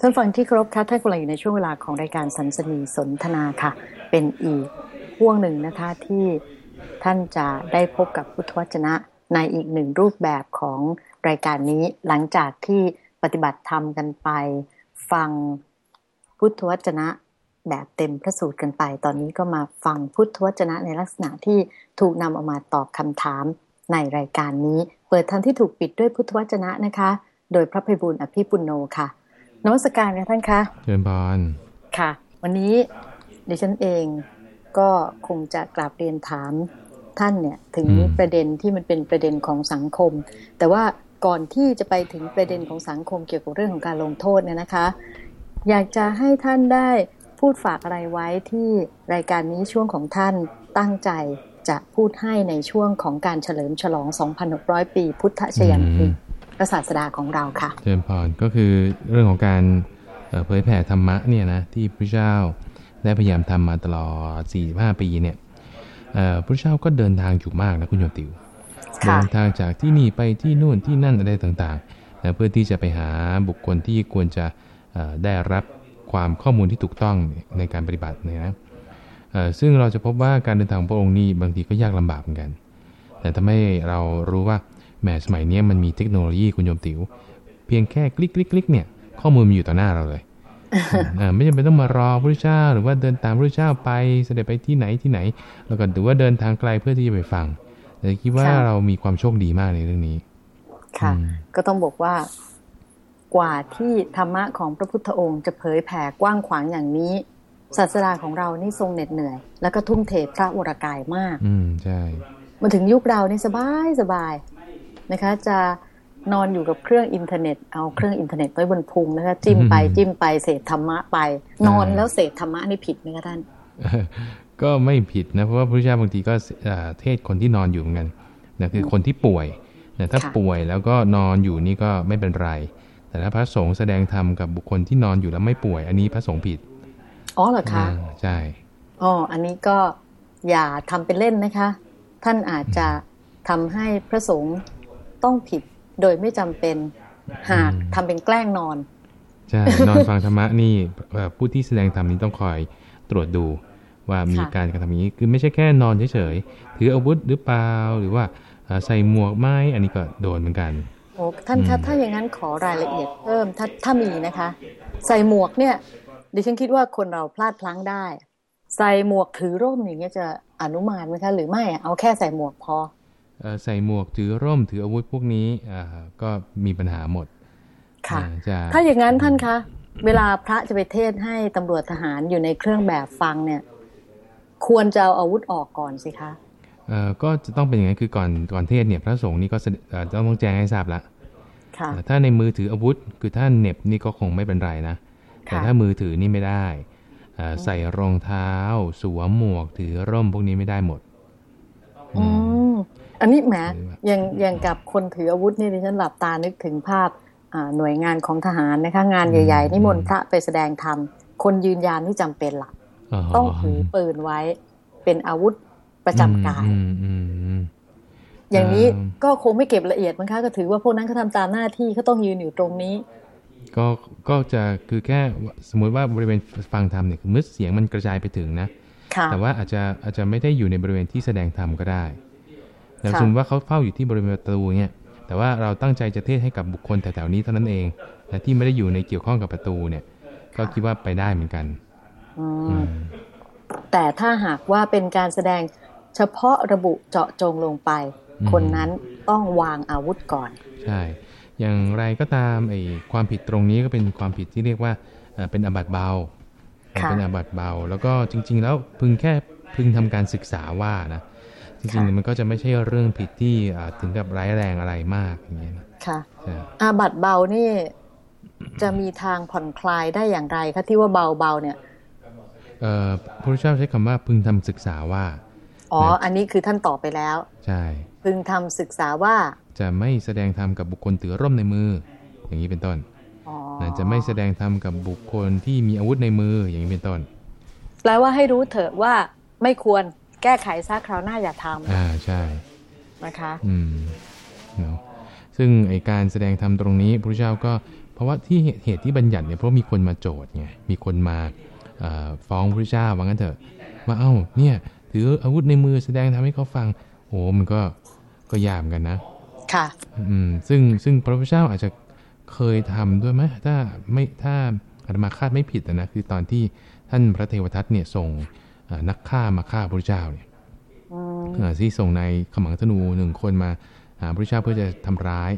ท่านฟังที่เคารบค่ะท่านกำลังอยู่ในช่วงเวลาของรายการสันสนีสนทนาค่ะ เป็นอีกห่วงหนึ่งนะคะที่ท่านจะได้พบกับพุทธวจนะในอีกหนึ่งรูปแบบของรายการนี้หลังจากที่ปฏิบัติธรรมกันไป ฟังพุทธวจนะแบบเต็มพระสูตรกันไป ตอนนี้ก็มาฟังพุทธวจนะในลักษณะที่ถูกนำเอามาตอบคำถามในรายการนี้ เปิดทันที่ถูกปิดด้วยพุทธวจนะนะคะ โดยพระภัยบุญอภิปุโนค่ะ นวัตการค่ะท่านคะเชิญบอลค่ะ วันนี้ดิฉันเองก็คงจะกราบเรียนถามท่านเนี่ย ถึงประเด็นที่มันเป็นประเด็นของสังคม แต่ว่าก่อนที่จะไปถึงประเด็นของสังคมเกี่ยวกับเรื่องของการลงโทษเนี่ยนะคะ อยากจะให้ท่านได้พูดฝากอะไรไว้ที่รายการนี้ช่วงของท่านตั้งใจจะพูดให้ในช่วงของการเฉลิมฉลอง 2,600 ปี พุทธชยันตี พระศาสดาของเราค่ะเจริญพรก็คือเรื่องของการเผยแผ่ธรรมะเนี่ยนะที่พระเจ้าได้พยายามทำมาตลอด 45 ปีเนี่ยพระเจ้าก็เดินทางอยู่มากนะคุณโยมติว เดินทางจากที่นี่ไปที่นู่นที่นั่นอะไรต่างๆนะเพื่อที่จะไปหาบุคคลที่ควรจะได้รับความข้อมูลที่ถูกต้องในการปฏิบัติเนี่ยนะซึ่งเราจะพบว่าการเดินทางพระองค์นี่บางทีก็ยากลำบากเหมือนกัน แต่ทำให้เรารู้ว่า แหมสมัยนี้มันมีเทคโนโลยีคุณโยมติ๋วเพียงแค่คลิกคลิกคลิกเนี่ย ข้อมูลมีอยู่ต่อหน้าเราเลยไม่จำเป็นต้องมารอพระเจ้า หรือว่าเดินตามพระเจ้าไปเสด็จไปที่ไหนที่ไหน แล้วก็หรือว่าเดินทางไกลเพื่อที่จะไปฟังแต่คิดว่าเรามีความโชคดีมากในเรื่องนี้ ค่ะ ก็ต้องบอกว่ากว่าที่ธรรมะของพระพุทธองค์จะเผยแผ่กว้างขวางอย่างนี้ ศาสดาของเรานี่ทรงเหน็ดเหนื่อย แล้วก็ทุ่มเทพระวรากายมาก อืมใช่มาถึงยุคเรานี่สบายสบาย นะคะ จะนอนอยู่กับเครื่องอินเทอร์เน็ต เอาเครื่องอินเทอร์เน็ตไว้บนพุงนะคะ จิ้มไปจิ้มไปเสพธรรมะไป นอนแล้วเสพธรรมะนี่ผิดไหมคะท่านก็ไม่ผิดนะ เพราะว่าพระเจ้าบางทีก็เทศคนที่นอนอยู่เหมือนกันนะคือคนที่ป่วยนะถ้าป่วยแล้วก็นอนอยู่นี่ก็ไม่เป็นไร แต่ถ้าพระสงฆ์แสดงธรรมกับบุคคลที่นอนอยู่แล้วไม่ป่วย อันนี้พระสงฆ์ผิดอ๋อเหรอคะใช่อ๋ออันนี้ก็อย่าทำเป็นเล่นนะคะ ท่านอาจจะทำให้พระสงฆ์ ต้องผิดโดยไม่จำเป็นหากทำเป็นแกล้งนอนใช่นอนฟังธรรมะนี่ผู้ที่แสดงธรรมนี้ต้องคอยตรวจดูว่ามีการกระทำนี้คือไม่ใช่แค่นอนเฉยๆถืออาวุธหรือเปล่าหรือว่าใส่หมวกไม้อันนี้ก็โดนเหมือนกันโอ้ท่านคะถ้าอย่างนั้นขอรายละเอียดเพิ่มถ้าถ้ามีนะคะ ใส่หมวกเนี่ยดิฉันคิดว่าคนเราพลาดพลั้งได้ ใส่หมวกถือร่มอย่างเงี้ยจะอนุมานไหมคะหรือไม่เอาแค่ใส่หมวกพอ ใส่หมวกถือร่มถืออาวุธพวกนี้ก็มีปัญหาหมด ค่ะ ถ้าอย่างนั้นท่านคะ เวลาพระจะไปเทศให้ตำรวจทหารอยู่ในเครื่องแบบฟังเนี่ย ควรจะเอาอาวุธออกก่อนสิคะเอ่อก็จะต้องเป็นอย่างนั้นคือก่อนก่อนเทศเนี่ยพระสงฆ์นี่ก็ต้องต้องแจ้งให้ทราบละถ้าในมือถืออาวุธ คือถ้าเน็บนี่ก็คงไม่เป็นไรนะ แต่ถ้ามือถือนี่ไม่ได้ใส่รองเท้า สวมหมวกถือร่มพวกนี้ไม่ได้หมด อืม อันนี้แหมอย่างอย่างกับคนถืออาวุธนี่ดิฉันหลับตานึกถึงภาพหน่วยงานของทหารนะคะ งานใหญ่ ๆ นิมนต์พระไปแสดงธรรม คนยืนยันที่จำเป็นหลักต้องถือปืนไว้เป็นอาวุธประจำกายอย่างนี้ก็คงไม่เก็บละเอียดมั้งคะก็ถือว่าพวกนั้นเขาทาตามหน้าที่เขาต้องยืนอยู่ตรงนี้ ก็ก็จะคือแค่สมมุติว่าบริเวณฟังธรรมเนี่ยคือมือเสียงมันกระจายไปถึงนะ แต่ว่าอาจจะอาจจะไม่ได้อยู่ในบริเวณที่แสดงธรรมก็ได้ อย่างสมมติว่าเขาเฝ้าอยู่ที่บริเวณประตูเนี่ย แต่ว่าเราตั้งใจจะเทศให้กับบุคคลแถวๆนี้เท่านั้นเองแต่ที่ไม่ได้อยู่ในเกี่ยวข้องกับประตูเนี่ย ก็คิดว่าไปได้เหมือนกันแต่ถ้าหากว่าเป็นการแสดงเฉพาะระบุเจาะจงลงไป คนนั้นต้องวางอาวุธก่อน ใช่ อย่างไรก็ตามไอ้ความผิดตรงนี้ก็เป็นความผิดที่เรียกว่าเป็นอาบัติเบา เป็นอาบัติเบา แล้วก็จริง ๆ แล้วพึงแค่พึงทำการศึกษาว่านะ จริงๆมันก็จะไม่ใช่เรื่องผิดที่ถึงกับร้ายแรงอะไรมากอย่างเงี้ยค่ะอาบัตเบานี่จะมีทางผ่อนคลายได้อย่างไรคะที่ว่าเบาเบาเนี่ยเอ่อพระเจ้าใช้คำว่าพึงทำศึกษาว่า อ๋อ อันนี้คือท่านตอบไปแล้ว ใช่ พึงทำศึกษาว่า จะไม่แสดงธรรมกับบุคคลถือร่มในมือ อย่างนี้เป็นต้นจะไม่แสดงธรรมกับบุคคลที่มีอาวุธในมืออย่างนี้เป็นต้น แปลว่าให้รู้เถอะว่าไม่ควร แก้ไขซะคราวหน้าอย่าทำอ่าใช่นะคะอืมเนาะซึ่งไอการแสดงธรรมตรงนี้พระเจ้าก็เพราะว่าที่เหตุที่บัญญัติเนี่ยเพราะมีคนมาโจทย์ไงมีคนมาฟ้องพระเจ้าว่างั้นเถอะว่าเอ้าเนี่ยถืออาวุธในมือแสดงทำให้เขาฟังโอ้มันก็ก็ยากเหมือนกันนะ ค่ะ อืมซึ่งซึ่งพระพุทธเจ้าอาจจะเคยทำด้วยไหมถ้าไม่ถ้าอาตมาคาดไม่ผิดนะคือตอนที่ท่านพระเทวทัตเนี่ยส่ง นักฆ่ามาฆ่าพระเจ้าเนี่ยที่ส่งในขมังธนูหนึ่งคนมาหาพระเจ้าเพื่อจะทำร้าย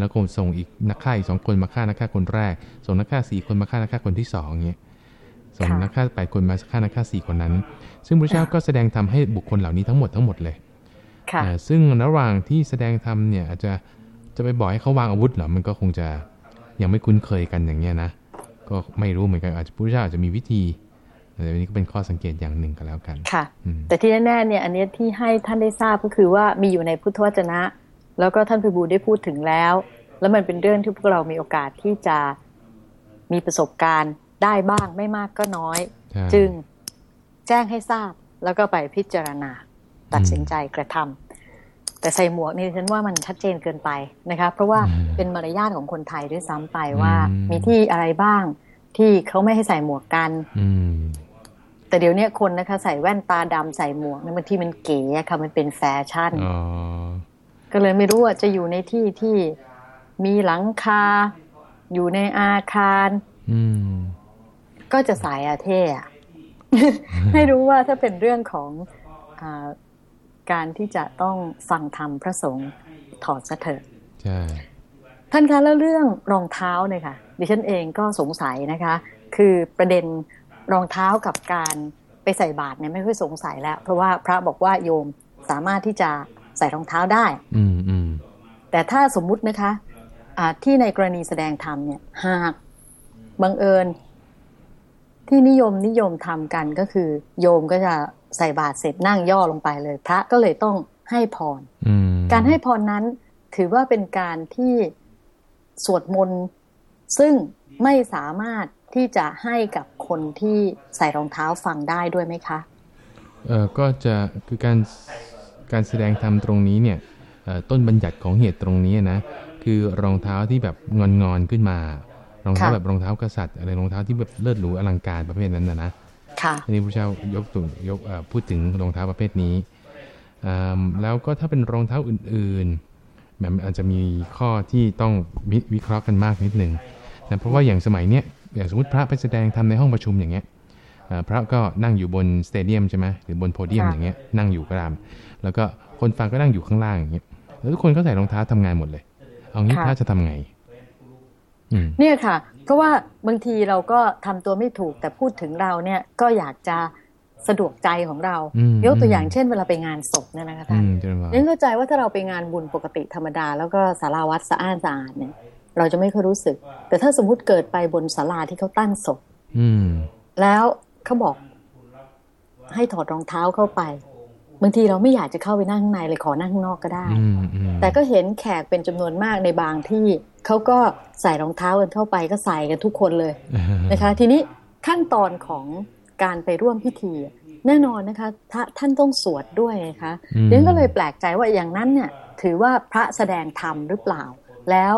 แล้วก็ส่งอีกนักฆ่าอีกสองคนมาฆ่านักฆ่าคนแรก ส่งนักฆ่าสี่คนมาฆ่านักฆ่าคนที่สองเงี้ยส่งนักฆ่าแปดคนมาฆ่านักฆ่าสี่คนนั้น ซึ่งพระเจ้าก็แสดงทำให้บุคคลเหล่านี้ทั้งหมดทั้งหมดเลยซึ่งระหว่างที่แสดงธรรมเนี่ยอาจจะจะไปบอกให้เขาวางอาวุธเหรอ มันก็คงจะยังไม่คุ้นเคยกันอย่างเงี้ยนะ ก็ไม่รู้เหมือนกันอาจจะพระเจ้าอาจจะมีวิธี แต่อันนี้ก็เป็นข้อสังเกตอย่างหนึ่งก็แล้วกันค่ะ แต่ที่แน่ๆเนี่ย อันนี้ที่ให้ท่านได้ทราบก็คือว่ามีอยู่ในพุทธวจนะ แล้วก็ท่านพิบูลได้พูดถึงแล้ว แล้วมันเป็นเรื่องที่พวกเรามีโอกาสที่จะมีประสบการณ์ได้บ้างไม่มากก็น้อย จึงแจ้งให้ทราบแล้วก็ไปพิจารณา ตัดสินใจกระทำแต่ใส่หมวกนี่ฉันว่ามันชัดเจนเกินไปนะคะเพราะว่าเป็นมารยาทของคนไทยด้วยซ้ำไปว่า มีที่อะไรบ้างที่เขาไม่ให้ใส่หมวกกัน แต่เดี๋ยวนี้คนนะคะ ใส่แว่นตาดำใส่หมวกนี่บางทีมันเก๋ค่ะมันเป็นแฟชั่นก็เลยไม่รู้ว่าจะอยู่ในที่ที่มีหลังคา อยู่ในอาคารก็จะสายอาเท่ให้รู้ว่าถ้าเป็นเรื่องของอการที่จะต้องฟังธรรมพระสงฆ์ถอดซะเถิดใช่ท่านคะแล้วเรื่องรองเท้าเนี่ยค่ะดิฉันเองก็สงสัยนะคะ คือประเด็น รองเท้ากับการไปใส่บาตรเนี่ยไม่ค่อยสงสัยแล้ว เพราะว่าพระบอกว่าโยมสามารถที่จะใส่รองเท้าได้ อืมอืมแต่ถ้าสมมุตินะคะะที่ในกรณีแสดงธรรมเนี่ยหากบังเอิญ ที่นิยมนิยมทำกันก็คือ โยมก็จะใส่บาตรเสร็จนั่งย่อลงไปเลย พระก็เลยต้องให้พรการให้พรนั้นถือว่าเป็นการที่สวดมนต์ซึ่งไม่สามารถ ที่จะให้กับคนที่ใส่รองเท้าฟังได้ด้วยไหมคะเออก็จะคือการการแสดงธรรมตรงนี้เนี่ยต้นบัญญัติของเหตุตรงนี้นะคือรองเท้าที่แบบงอนงอนขึ้นมา รองเท้าแบบรองเท้ากษัตริย์อะไรรองเท้าที่แบบเลิศหรูอลังการประเภทนั้นนะนะค่ะอันนี้พระเจ้ายกตุ่ยกพูดถึงรองเท้าประเภทนี้แล้วก็ถ้าเป็นรองเท้าอื่นๆแบบอาจจะมีข้อที่ต้องวิเคราะห์กันมากนิดหนึ่งนะเพราะว่าอย่างสมัยเนี้ย อย่างสมมติพระไปแสดงทำในห้องประชุมอย่างเงี้ยพระก็นั่งอยู่บนสเตเดียมใช่ไหมหรือบนโพเดียมอย่างเงี้ยนั่งอยู่ก็ตามแล้วก็คนฟังก็นั่งอยู่ข้างล่างอย่างเงี้ยแล้วทุกคนก็ใส่รองเท้าทำงานหมดเลย เอางี้พระจะทำไงเนี่ยค่ะ เพราะว่าบางทีเราก็ทำตัวไม่ถูกแต่พูดถึงเราเนี่ยก็อยากจะสะดวกใจของเรายกตัวอย่างเช่นเวลาไปงานศพเนี่ยนะคะท่านยังเข้าใจว่าถ้าเราไปงานบุญปกติธรรมดา แล้วก็สาราวัดสะอ้านสะอาดเนี่ย เราจะไม่ค่อยรู้สึก แต่ถ้าสมมุติเกิดไปบนศาลาที่เขาตั้งศพแล้วเขาบอกให้ถอดรองเท้าเข้าไปบางทีเราไม่อยากจะเข้าไปนั่งข้างในเลยขอนั่งข้างนอกก็ได้ แต่ก็เห็นแขกเป็นจำนวนมากในบางที่เขาก็ใส่รองเท้ากันเข้าไปก็ใส่กันทุกคนเลยนะคะ ทีนี้ขั้นตอนของการไปร่วมพิธี แน่นอนนะคะท่านต้องสวดด้วยนะคะเดี๋ยวก็เลยแปลกใจว่าอย่างนั้นเนี่ยถือว่าพระแสดงธรรมหรือเปล่า แล้ว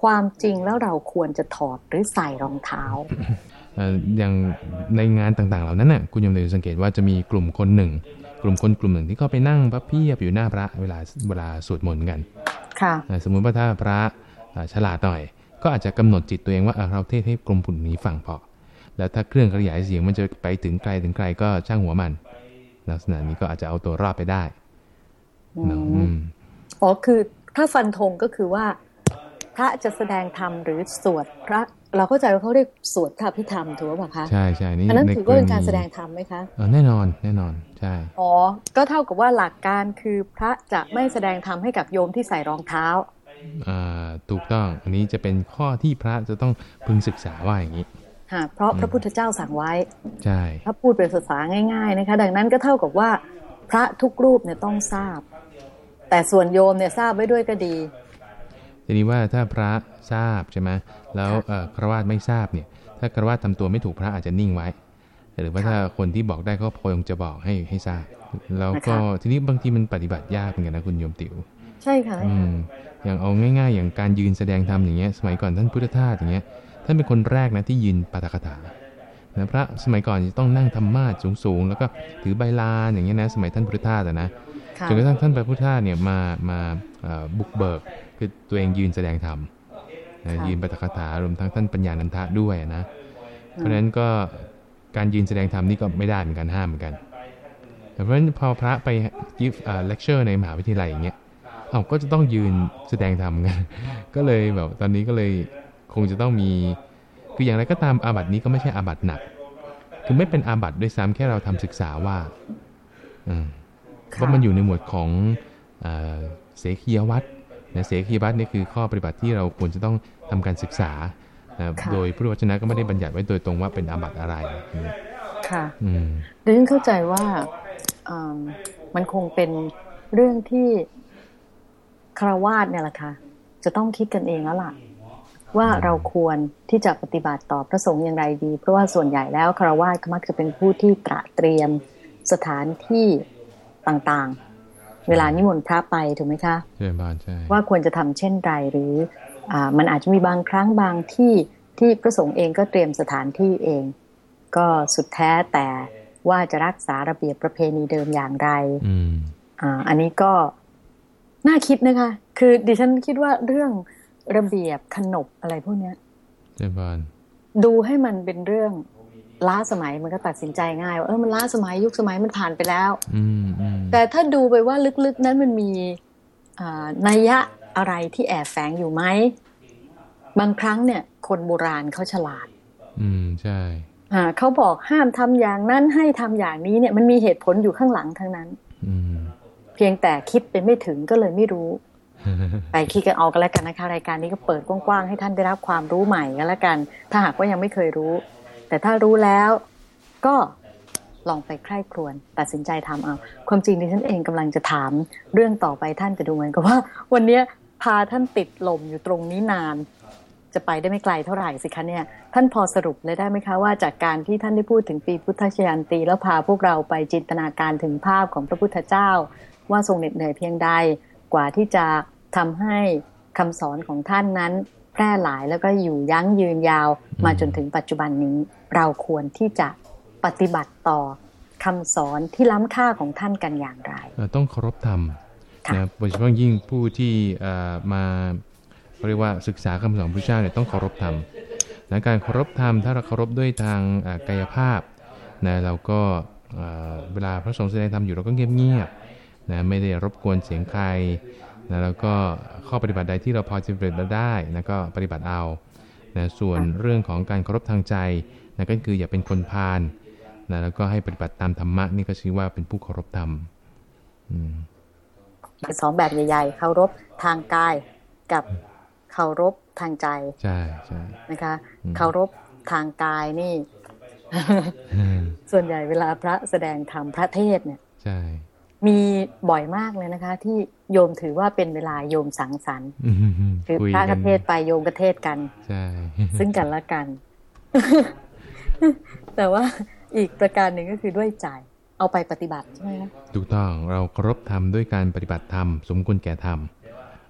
ความจริงแล้วเราควรจะถอดหรือใส่รองเท้าอย่างในงานต่างๆ เหล่านั้นน่ะคุณยมเลยสังเกตว่าจะมีกลุ่มคนหนึ่ง กลุ่มคนกลุ่มหนึ่งที่เขาไปนั่งพระพี่อยู่หน้าพระเวลาเวลาสวดมนต์กัน ค่ะ สมมุติว่าถ้าพระฉลาดหน่อย ก็อาจจะกำหนดจิตตัวเองว่าเราเทศให้กลุ่มผุ่นนี้ฟังพอแล้วถ้าเครื่องขยายเสียงมันจะไปถึงไกลถึงไกลก็ช่างหัวมันลักษณะนี้ก็อาจจะเอาตัวรอดไปได้อ๋อคือถ้าฟันธงก็คือว่า พระจะแสดงธรรมหรือสวดพระเราเข้าใจว่าเขาเรียกสวดพระพิธรรมถูกไหมคะใช่ใช่นี่อันนั้นถือว่าเป็นการแสดงธรรมไหมคะแน่นอนแน่นอนใช่อ๋อก็เท่ากับว่าหลักการคือพระจะไม่แสดงธรรมให้กับโยมที่ใส่รองเท้าอ่าถูกต้องอันนี้จะเป็นข้อที่พระจะต้องพึงศึกษาว่าอย่างนี้ค่ะเพราะพระพุทธเจ้าสั่งไว้ใช่ถ้าพูดเป็นภาษาง่าย ๆนะคะ ดังนั้นก็เท่ากับว่าพระทุกรูปเนี่ยต้องทราบ แต่ส่วนโยมเนี่ยทราบไว้ด้วยก็ดี ทีนี้ว่าถ้าพระทราบใช่ไหมแล้วครวาสไม่ทราบเนี่ย ถ้าครวาสทำตัวไม่ถูกพระอาจจะนิ่งไว้ หรือว่าถ้าคนที่บอกได้ก็พยงจะบอกให้ให้ทราบ แล้วก็ทีนี้บางทีมันปฏิบัติยากเหมือนกันนะคุณโยมติ๋ว ใช่ค่ะอืมอย่างเอาง่าย ๆ อย่างการยืนแสดงธรรมอย่างเงี้ย สมัยก่อนท่านพุทธทาสอย่างเงี้ย ท่านเป็นคนแรกนะที่ยืนปาฐกถานะพระสมัยก่อนจะต้องนั่งธรรมาสสูงๆ แล้วก็ถือใบลานอย่างเงี้ยนะ สมัยท่านพุทธทาสอะนะค่ะจนกระทั่งท่านพระพุทธทาสเนี่ยมามาเอ่อบุกเบิก คือตัวเองยืนแสดงธรรมนะยืนปาฐกถารวมทั้งท่านปัญญานันทะด้วยนะ เพราะฉะนั้นก็การยืนแสดงธรรมนี่ก็ไม่ได้เหมือนกันห้ามเหมือนกัน แต่เพราะฉะนั้นพอพระไป give เอ่อ lecture ในมหาวิทยาลัยอย่างเงี้ยเอาก็จะต้องยืนแสดงธรรมกันก็เลยแบบตอนนี้ก็เลยคงจะต้องมีคืออย่างไรก็ตามอาบัตินี้ก็ไม่ใช่อาบัติหนัก คือไม่เป็นอาบัติด้วยซ้ำแค่เราทำศึกษาว่าอืมเพราะมันอยู่ในหมวดของเอ่อเสขียวัตร นะเสขียวัตรนี่คือข้อปฏิบัติที่เราควรจะต้องทำการศึกษานะค่ะโดยพุทธวจนะก็ไม่ได้บัญญัติไว้โดยตรงว่าเป็นอาบัติอะไรอืมค่ะอืมดิฉันเข้าใจว่าอ่ามันคงเป็นเรื่องที่คารวาสเนี่ยแหละค่ะ จะต้องคิดกันเองแล้วล่ะ ว่าเราควรที่จะปฏิบัติต่อพระสงฆ์อย่างไรดี เพราะว่าส่วนใหญ่แล้วคารวาสก็มักจะเป็นผู้ที่ตระเตรียมสถานที่ต่างๆ เวลานิมนต์พระไปถูกไหมคะเชิญบานใช่ว่าควรจะทำเช่นไรหรืออามันอาจจะมีบางครั้งบางที่ที่พระสงฆ์เองก็เตรียมสถานที่เอง ก็สุดแท้แต่ว่าจะรักษาระเบียบประเพณีเดิมอย่างไรอืมอ่าอันนี้ก็น่าคิดนะคะ คือดิฉันคิดว่าเรื่องระเบียบขนบอะไรพวกเนี้ยเชิญบานดูให้มันเป็นเรื่อง ล้าสมัยมันก็ตัดสินใจง่ายว่าเออมันล้าสมัยยุคสมัยมันผ่านไปแล้วอืมอืมแต่ถ้าดูไปว่าลึกๆนั้นมันมีอ่านัยยะอะไรที่แอบแฝงอยู่ไหมบางครั้งเนี่ย คนโบราณเขาฉลาด อืมใช่อ่าเขาบอกห้ามทำอย่างนั้นให้ทำอย่างนี้เนี่ยมันมีเหตุผลอยู่ข้างหลังทั้งนั้นอืมเพียงแต่คิดไปไม่ถึงก็เลยไม่รู้ไปคิดกันเอากันแล้วกันนะคะ รายการนี้ก็เปิดกว้างๆให้ท่านได้รับความรู้ใหม่กันแล้วกัน ถ้าหากว่ายังไม่เคยรู้ แต่ถ้ารู้แล้วก็ลองไปใคร่ครวญตัดสินใจทำเอาความจริงดิฉันเองกำลังจะถามเรื่องต่อไปท่านจะดูเหมือนกับว่า วันเนี้ยพาท่านติดลมอยู่ตรงนี้นาน จะไปได้ไม่ไกลเท่าไหร่สิคะเนี่ย ท่านพอสรุปเลยได้ไหมคะว่าจากการที่ท่านได้พูดถึงปีพุทธชยันตี แล้วพาพวกเราไปจินตนาการถึงภาพของพระพุทธเจ้า ว่าทรงเหน็ดเหนื่อยเพียงใดกว่าที่จะทำให้คำสอนของท่านนั้น แพร่หลายแล้วก็อยู่ยั้งยืนยาวมาจนถึงปัจจุบันนี้ เราควรที่จะปฏิบัติต่อคำสอนที่ล้ำค่าของท่านกันอย่างไรเอ่อต้องเคารพธรรมค่ะนะโดยเฉพาะยิ่งผู้ที่เอ่อมาเรียกว่าศึกษาคำสอนพระเจ้าเนี่ยต้องเคารพธรรมนะการเคารพธรรมถ้าเราเคารพด้วยทางเอ่อกายภาพนะเราก็เอ่อเวลาพระสงฆ์แสดงธรรมอยู่เราก็เงียบๆนะไม่ได้รบกวนเสียงใคร นะแล้วก็ข้อปฏิบัติใดที่เราพอจะปฏิบัติได้นะก็ปฏิบัติเอานะส่วนเรื่องของการเคารพทางใจนะก็คืออย่าเป็นคนพาลนะแล้วก็ให้ปฏิบัติตามธรรมะนี่ก็ชื่อว่าเป็นผู้เคารพธรรมอืมสองแบบใหญ่ๆเคารพทางกายกับเคารพทางใจใช่ใช่นะคะอืมเคารพทางกายนี่อืมส่วนใหญ่เวลาพระแสดงธรรมพระเทศน์เนี่ย ใช่ มีบ่อยมากเลยนะคะ ที่โยมถือว่าเป็นเวลาโยมสังสรรค์อืมคือคุยพระกักเทศไปโยมกเทศกันใช่ซึ่งกันและกัน แต่ว่าอีกประการหนึ่งก็คือด้วยใจเอาไปปฏิบัติใช่ไหมคะถูกต้องเราเคารพธรรมด้วยการปฏิบัติธรรมสมควรแก่ธรรม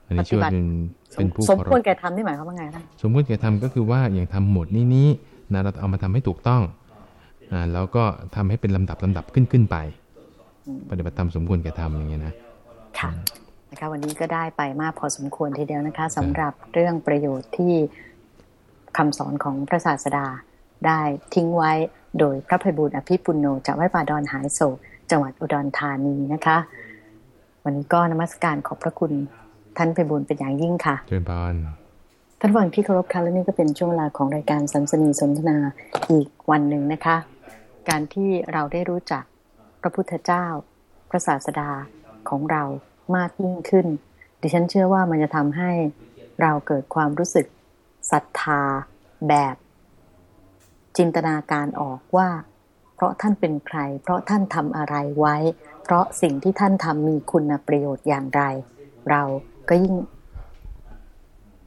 อันนี้ชื่อว่าเป็นเป็นผู้สมเคารควรพแก่ทำนี่หมายความว่าไงคะสมควรแก่ธรรมก็คือว่าอย่างทำหมวดนี้นี้นะเราเอามาทำให้ถูกต้องอ่าแล้วก็ทำให้เป็นลำดับลำดับขึ้นขึ้นไป ปฏิบัติธรรมสมควรแก่ธรรมอย่างเงี้ยนะค่ะนะคะวันนี้ก็ได้ไปมากพอสมควรทีเดียวนะคะสำหรับเรื่องประโยชน์ที่คำสอนของพระศาสดาได้ทิ้งไว้โดยพระภัยบุญอภิปุณโนจากวัดป่าดอนหายโศกจังหวัดอุดรธานีนะคะ วันนี้ก็นมัสการขอบพระคุณท่านภัยบุญเป็นอย่างยิ่งค่ะเชิญพรท่านฟังที่เคารพค่ะและนี่ก็เป็นช่วงเวลาของรายการสัมสนีสนทนาอีกวันหนึ่งนะคะ การที่เราได้รู้จักพ ระพุทธเจ้า พระศาสดาของเรามากยิ่งขึ้น ดิฉันเชื่อว่ามันจะทำให้เราเกิดความรู้สึกศรัทธาแบบ จินตนาการออกว่า เพราะท่านเป็นใคร เพราะท่านทำอะไรไว้ เพราะสิ่งที่ท่านทำมีคุณประโยชน์อย่างไร เราก็ยิ่ง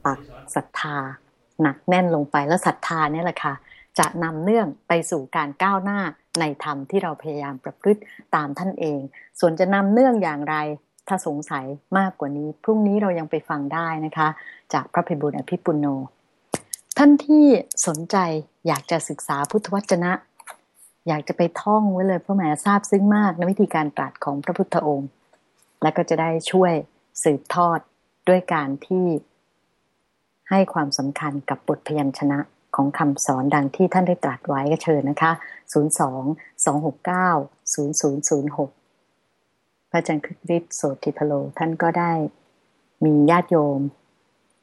ปักศรัทธาหนักแน่นลงไปแล้วศรัทธาเนี่ยแหละค่ะ จะนำเนื่องไปสู่การก้าวหน้า ในธรรมที่เราพยายามประพฤติตามท่านเอง ส่วนจะนำเนื่องอย่างไรถ้าสงสัยมากกว่านี้ พรุ่งนี้เรายังไปฟังได้นะคะ จากพระพิบุญอภิปุโน ท่านที่สนใจอยากจะศึกษาพุทธวจนะ อยากจะไปท่องไว้เลยเพราะแหมทราบซึ้งมากในวิธีการตรัสของพระพุทธองค์ และก็จะได้ช่วยสืบทอดด้วยการที่ให้ความสำคัญกับบทพยัญชนะ ของคำสอนดังที่ท่านได้ตรัสไว้ก็เชิญนะคะ 02 269 0006 พระอาจารย์คริสโสติพโลท่านก็ได้มีญาติโยม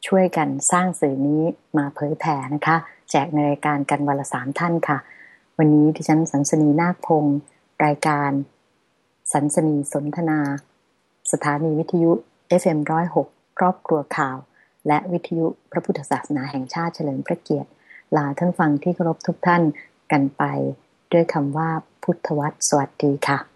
ช่วยกันสร้างสื่อนี้มาเผยแผ่นะคะ แจกในรายการกันวันละสามท่านค่ะ วันนี้ที่ฉันสันสนีนาคพงศ์รายการ สันสนีสนทนา สถานีวิทยุ FM106 ครอบครัวข่าวและวิทยุพระพุทธศาสนาแห่งชาติเฉลิมพระเกียรติ ลาท่านฟังที่เคารพทุกท่านกันไป ด้วยคำว่าพุทธวัตรสวัสดีค่ะ